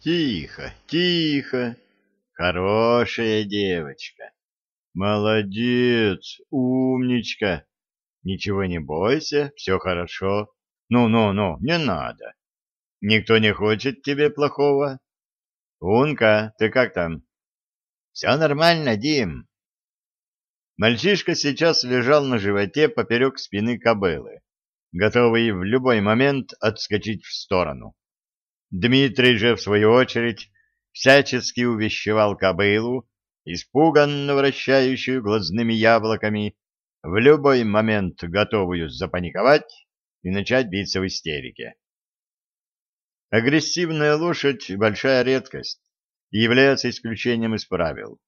Тихо, тихо. Хорошая девочка. Молодец, умничка. Ничего не бойся, все хорошо. Ну-ну-ну, не надо. Никто не хочет тебе плохого. Унка, ты как там? Все нормально, Дим. Мальчишка сейчас лежал на животе поперек спины кобылы, готовый в любой момент отскочить в сторону. Дмитрий же, в свою очередь, всячески увещевал кобылу, испуганно вращающую глазными яблоками, в любой момент готовую запаниковать и начать биться в истерике. Агрессивная лошадь — большая редкость и является исключением из правил.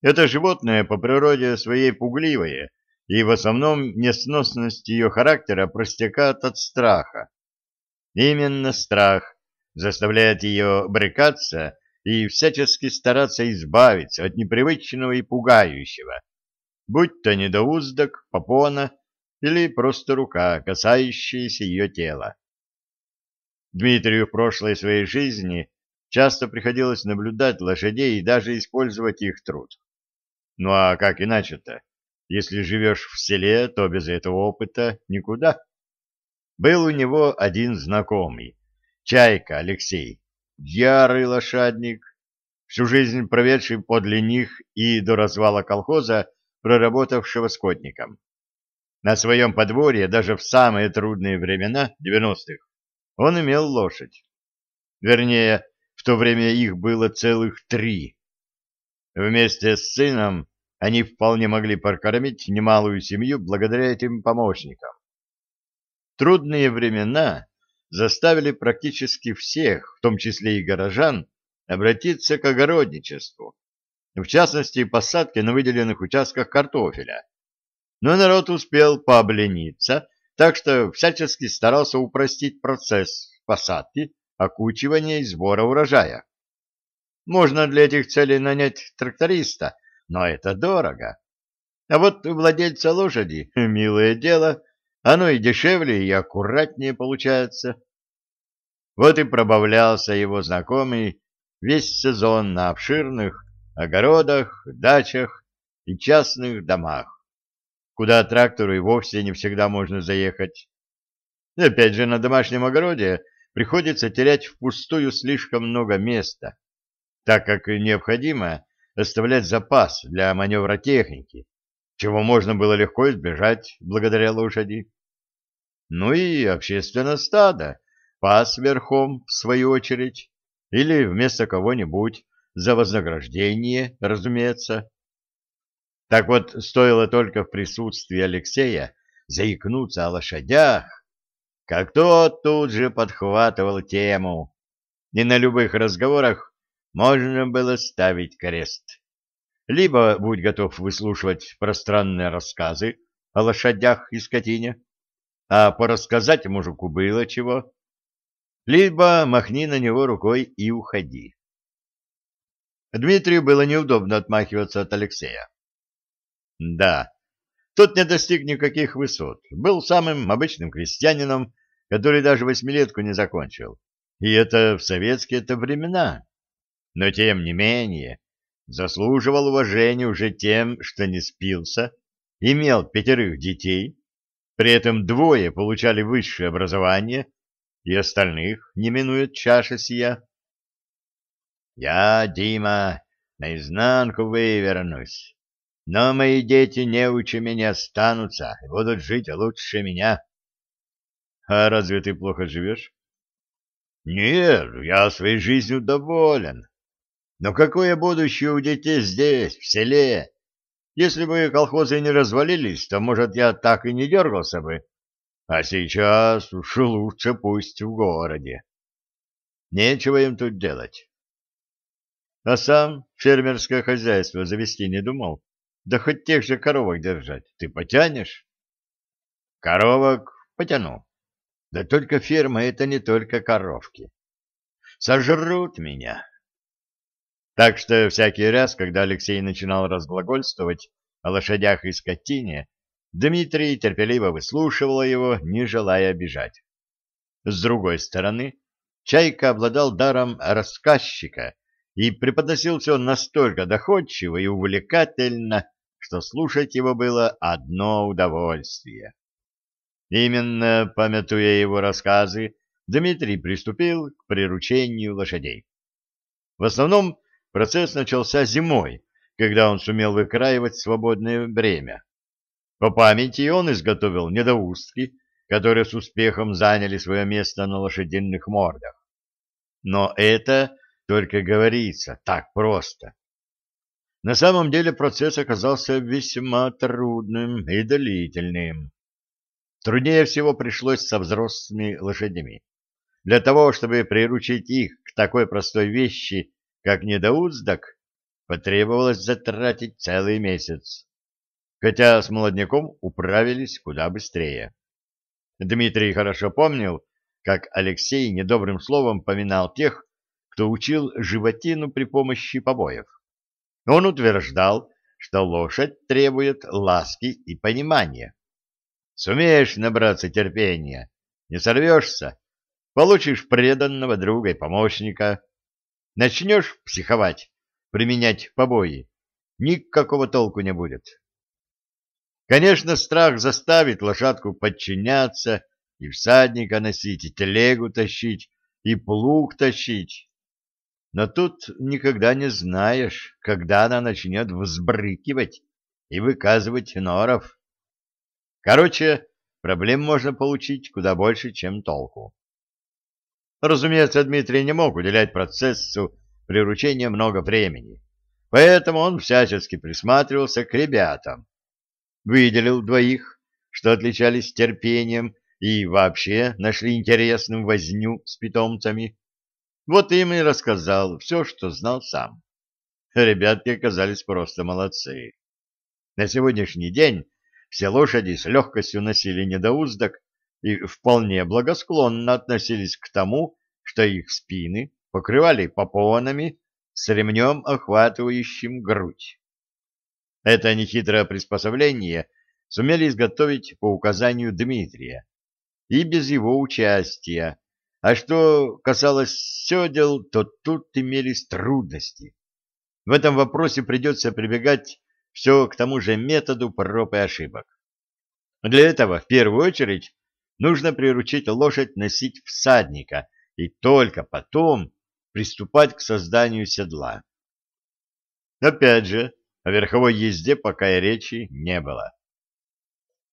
Это животное по природе своей пугливое, и в основном несносность ее характера простекает от страха. Именно страх заставляет ее брыкаться и всячески стараться избавиться от непривычного и пугающего, будь то недоуздок, попона или просто рука, касающаяся ее тела. Дмитрию в прошлой своей жизни часто приходилось наблюдать лошадей и даже использовать их труд. Ну а как иначе-то? Если живешь в селе, то без этого опыта никуда. Был у него один знакомый, Чайка Алексей, ярый лошадник, всю жизнь проведший подле них и до развала колхоза проработавшего скотником. На своем подворье даже в самые трудные времена 90-х он имел лошадь. Вернее, в то время их было целых три. Вместе с сыном они вполне могли прокормить немалую семью благодаря этим помощникам. Трудные времена заставили практически всех, в том числе и горожан, обратиться к огородничеству, в частности, посадке на выделенных участках картофеля. Но народ успел пооблениться, так что всячески старался упростить процесс посадки, окучивания и сбора урожая. Можно для этих целей нанять тракториста, но это дорого. А вот владельца лошади, милое дело, оно и дешевле, и аккуратнее получается. Вот и пробавлялся его знакомый весь сезон на обширных огородах, дачах и частных домах, куда трактору и вовсе не всегда можно заехать. И опять же, на домашнем огороде приходится терять впустую слишком много места, так как необходимо оставлять запас для маневра техники, чего можно было легко избежать благодаря лошади. Ну и общественное стадо, пас верхом, в свою очередь, или вместо кого-нибудь, за вознаграждение, разумеется. Так вот, стоило только в присутствии Алексея заикнуться о лошадях, как тот тут же подхватывал тему, и на любых разговорах можно было ставить крест. Либо будь готов выслушивать пространные рассказы о лошадях и скотине, а порассказать мужику было чего, либо махни на него рукой и уходи. Дмитрию было неудобно отмахиваться от Алексея. Да, тот не достиг никаких высот, был самым обычным крестьянином, который даже восьмилетку не закончил. И это в советские-то времена но тем не менее заслуживал уважения уже тем, что не спился, имел пятерых детей, при этом двое получали высшее образование, и остальных не минует чаша сия. Я, Дима, наизнанку вывернусь, но мои дети неучи меня останутся и будут жить лучше меня. А разве ты плохо живешь? Нет, я своей жизнью доволен. Но какое будущее у детей здесь, в селе? Если бы колхозы не развалились, то, может, я так и не дергался бы. А сейчас уж лучше пусть в городе. Нечего им тут делать. А сам фермерское хозяйство завести не думал. Да хоть тех же коровок держать. Ты потянешь? Коровок потяну. Да только ферма — это не только коровки. Сожрут меня. Так что всякий раз, когда Алексей начинал разглагольствовать о лошадях и скотине, Дмитрий терпеливо выслушивал его, не желая обижать. С другой стороны, Чайка обладал даром рассказчика, и преподносился он настолько доходчиво и увлекательно, что слушать его было одно удовольствие. Именно памятуя его рассказы, Дмитрий приступил к приручению лошадей. В основном процесс начался зимой, когда он сумел выкраивать свободное время. По памяти он изготовил недоустки, которые с успехом заняли свое место на лошадиных мордах. Но это только говорится так просто. На самом деле процесс оказался весьма трудным и длительным. Труднее всего пришлось со взрослыми лошадями. Для того, чтобы приручить их к такой простой вещи, как недоуздок, потребовалось затратить целый месяц. Хотя с молодняком управились куда быстрее. Дмитрий хорошо помнил, как Алексей недобрым словом поминал тех, кто учил животину при помощи побоев. Он утверждал, что лошадь требует ласки и понимания. Сумеешь набраться терпения, не сорвешься, получишь преданного друга и помощника. Начнешь психовать, применять побои, никакого толку не будет. Конечно, страх заставит лошадку подчиняться, и всадника носить, и телегу тащить, и плуг тащить. Но тут никогда не знаешь, когда она начнет взбрыкивать и выказывать норов. Короче, проблем можно получить куда больше, чем толку. Разумеется, Дмитрий не мог уделять процессу приручения много времени, поэтому он всячески присматривался к ребятам. Выделил двоих, что отличались терпением и вообще нашли интересным возню с питомцами. Вот им и рассказал все, что знал сам. Ребятки оказались просто молодцы. На сегодняшний день все лошади с легкостью носили недоуздок и вполне благосклонно относились к тому, что их спины покрывали попонами с ремнем, охватывающим грудь. Это нехитрое приспособление сумели изготовить по указанию Дмитрия, и без его участия. А что касалось седел, то тут имелись трудности. В этом вопросе придется прибегать все к тому же методу проб и ошибок. Для этого, в первую очередь, нужно приручить лошадь носить всадника и только потом приступать к созданию седла. Опять же, о верховой езде пока и речи не было.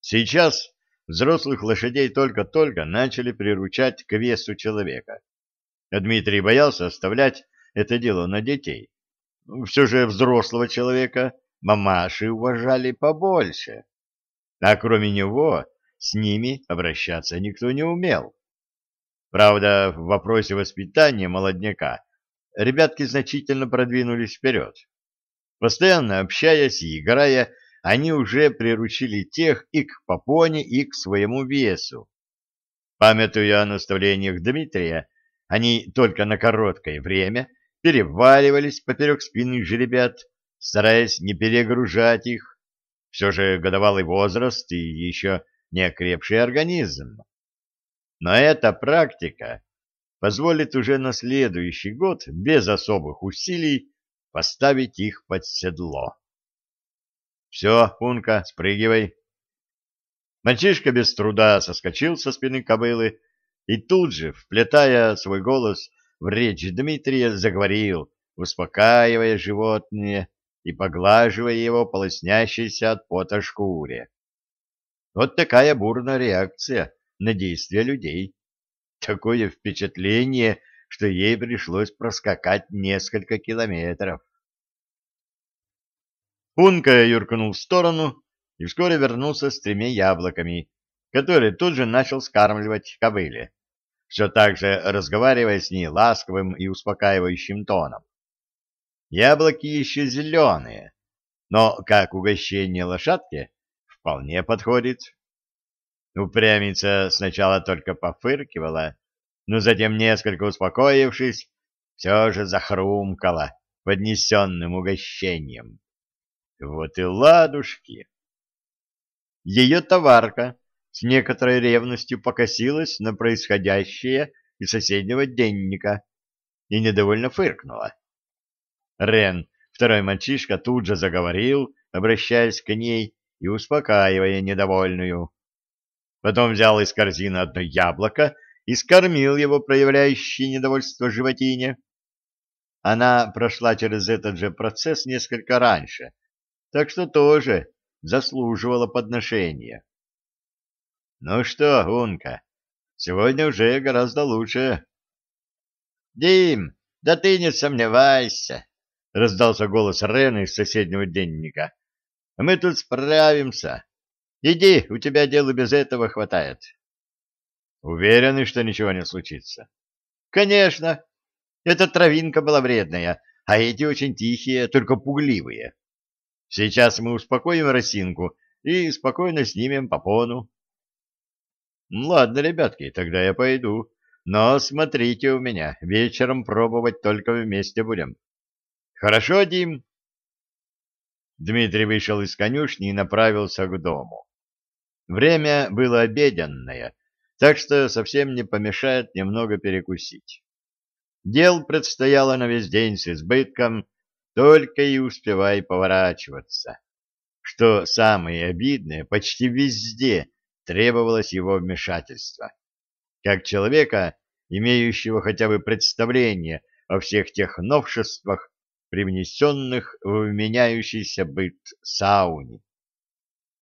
Сейчас взрослых лошадей только-только начали приручать к весу человека. Дмитрий боялся оставлять это дело на детей. Все же взрослого человека мамаши уважали побольше. А кроме него с ними обращаться никто не умел. Правда, в вопросе воспитания молодняка ребятки значительно продвинулись вперед. Постоянно общаясь и играя, они уже приручили тех и к попоне, и к своему весу. Памятуя о наставлениях Дмитрия, они только на короткое время переваливались поперек спины жеребят, стараясь не перегружать их. Все же годовалый возраст и еще не окрепший организм. Но эта практика позволит уже на следующий год без особых усилий поставить их под седло. Все, Пунка, спрыгивай. Мальчишка без труда соскочил со спины кобылы и тут же, вплетая свой голос в речь Дмитрия, заговорил, успокаивая животное и поглаживая его полоснящейся от пота шкуре. Вот такая бурная реакция на действия людей. Такое впечатление, что ей пришлось проскакать несколько километров. Пунка юркнул в сторону и вскоре вернулся с тремя яблоками, которые тут же начал скармливать кобыле, все так же разговаривая с ней ласковым и успокаивающим тоном. Яблоки еще зеленые, но как угощение лошадке вполне подходит. Упрямица сначала только пофыркивала, но затем, несколько успокоившись, все же захрумкала поднесенным угощением. Вот и ладушки. Ее товарка с некоторой ревностью покосилась на происходящее из соседнего денника и недовольно фыркнула. Рен, второй мальчишка, тут же заговорил, обращаясь к ней и успокаивая недовольную. Потом взял из корзины одно яблоко и скормил его проявляющей недовольство животине. Она прошла через этот же процесс несколько раньше, так что тоже заслуживала подношения. Ну что, Унка, сегодня уже гораздо лучше. Дим, да ты не сомневайся, раздался голос Рены из соседнего денника. Мы тут справимся. Иди, у тебя дела без этого хватает. Уверены, что ничего не случится? Конечно. Эта травинка была вредная, а эти очень тихие, только пугливые. Сейчас мы успокоим росинку и спокойно снимем попону. Ладно, ребятки, тогда я пойду. Но смотрите у меня, вечером пробовать только вместе будем. Хорошо, Дим? Дмитрий вышел из конюшни и направился к дому. Время было обеденное, так что совсем не помешает немного перекусить. Дел предстояло на весь день с избытком, только и успевай поворачиваться. Что самое обидное, почти везде требовалось его вмешательство. Как человека, имеющего хотя бы представление о всех тех новшествах, привнесенных в меняющийся быт сауни.